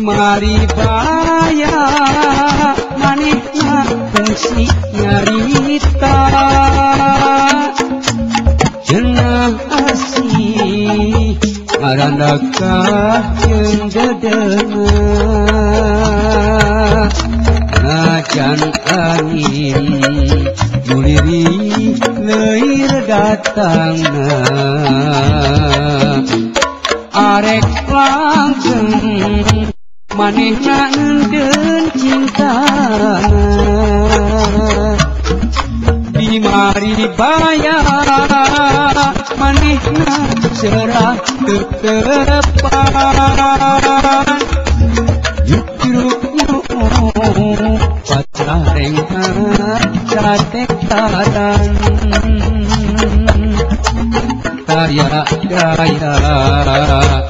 mari baya manisnya fungsi nyarita jenah asih marandakah yang gedena macan angin muliri leir datang arek langsung manih nangken cinta di mari bayar manih serah terdepan yukiru pacareng cantik tatan Ya, ya, ya, ya, ya, ya, ya, ya.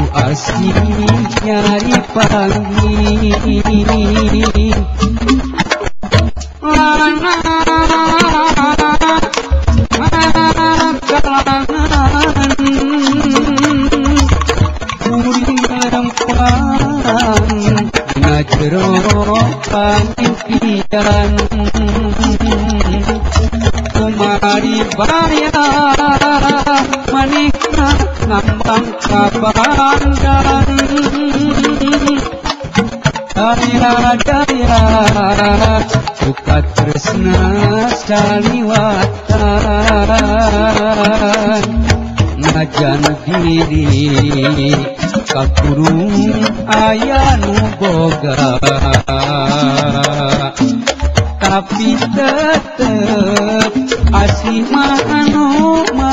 kasih nyari pagi Terima kasih kerana ुृ्णवा नपर आयाभ ग अमानमा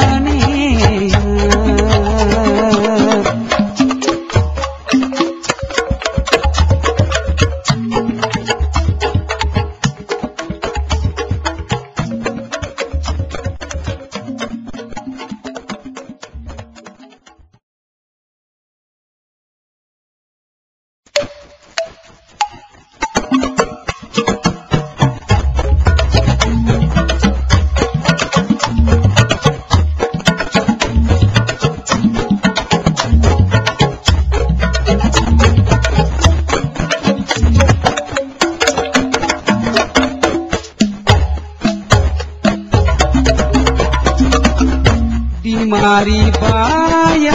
मारीपा ता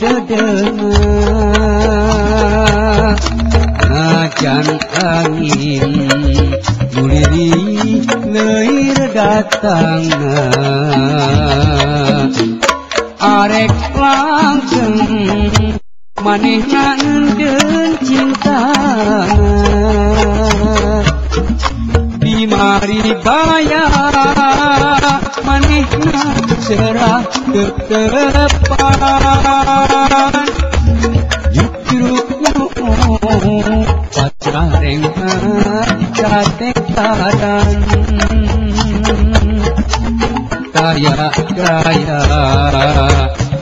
ज अ अ ගත अ maneh nangenkeun cinta di mari bayar maneh cerah ke depan justru pacareng katek tarang kaya kaya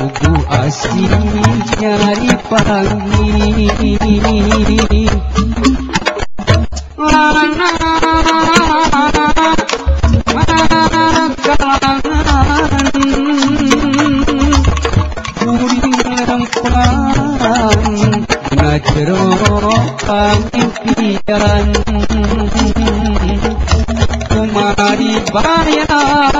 Aku asyik nyari pagi Terima kasih kerana